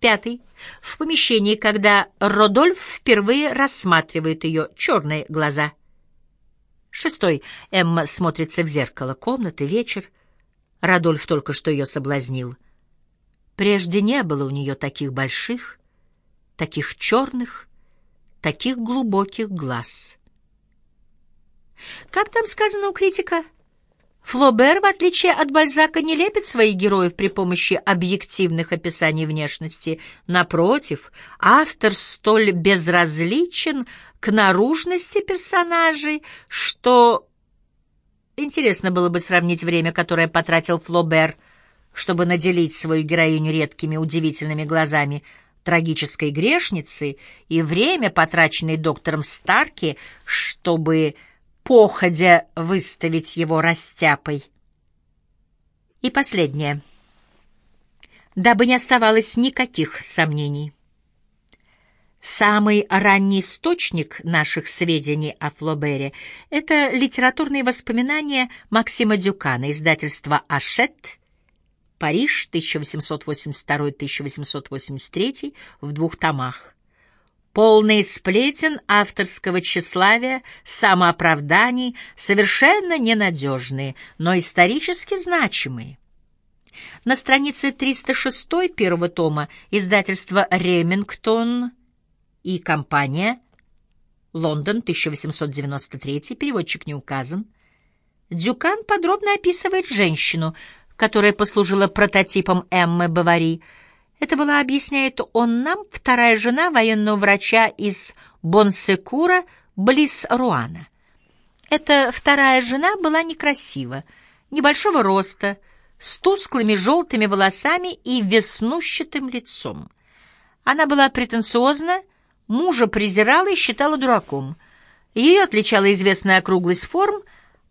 Пятый. В помещении, когда Родольф впервые рассматривает ее черные глаза. Шестой. Эмма смотрится в зеркало. Комнаты, вечер. Родольф только что ее соблазнил. Прежде не было у нее таких больших, таких черных, таких глубоких глаз. Как там сказано у критика? Флобер, в отличие от Бальзака, не лепит своих героев при помощи объективных описаний внешности. Напротив, автор столь безразличен к наружности персонажей, что... Интересно было бы сравнить время, которое потратил Флобер, чтобы наделить свою героиню редкими удивительными глазами трагической грешницы, и время, потраченное доктором Старки, чтобы походя выставить его растяпой. И последнее. Дабы не оставалось никаких сомнений. Самый ранний источник наших сведений о Флобере — это литературные воспоминания Максима Дюкана, издательства «Ашет», Париж, 1882-1883, в двух томах полные сплетен авторского тщеславия, самооправданий, совершенно ненадежные, но исторически значимые. На странице 306 первого тома издательство «Ремингтон» и компания Лондон, 1893, переводчик не указан. Дюкан подробно описывает женщину, которая послужила прототипом Эммы Бавари, это была, объясняет он нам, вторая жена военного врача из Бонсекура, близ Руана. Эта вторая жена была некрасива, небольшого роста, с тусклыми желтыми волосами и веснущатым лицом. Она была претенциозна, мужа презирала и считала дураком. Ее отличала известная округлость форм,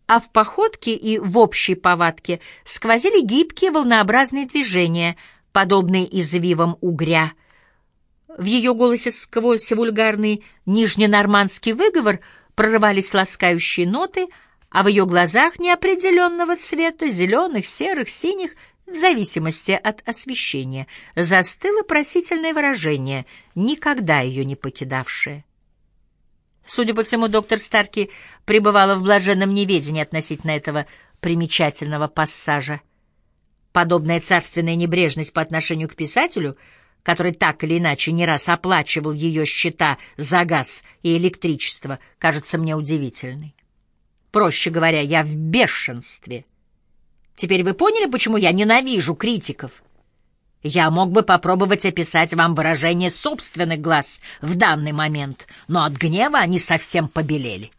а в походке и в общей повадке сквозили гибкие волнообразные движения — подобный извивам угря. В ее голосе сквозь вульгарный нижненормандский выговор прорывались ласкающие ноты, а в ее глазах неопределенного цвета, зеленых, серых, синих, в зависимости от освещения, застыло просительное выражение, никогда ее не покидавшее. Судя по всему, доктор Старки пребывала в блаженном неведении относительно этого примечательного пассажа. Подобная царственная небрежность по отношению к писателю, который так или иначе не раз оплачивал ее счета за газ и электричество, кажется мне удивительной. Проще говоря, я в бешенстве. Теперь вы поняли, почему я ненавижу критиков? Я мог бы попробовать описать вам выражение собственных глаз в данный момент, но от гнева они совсем побелели.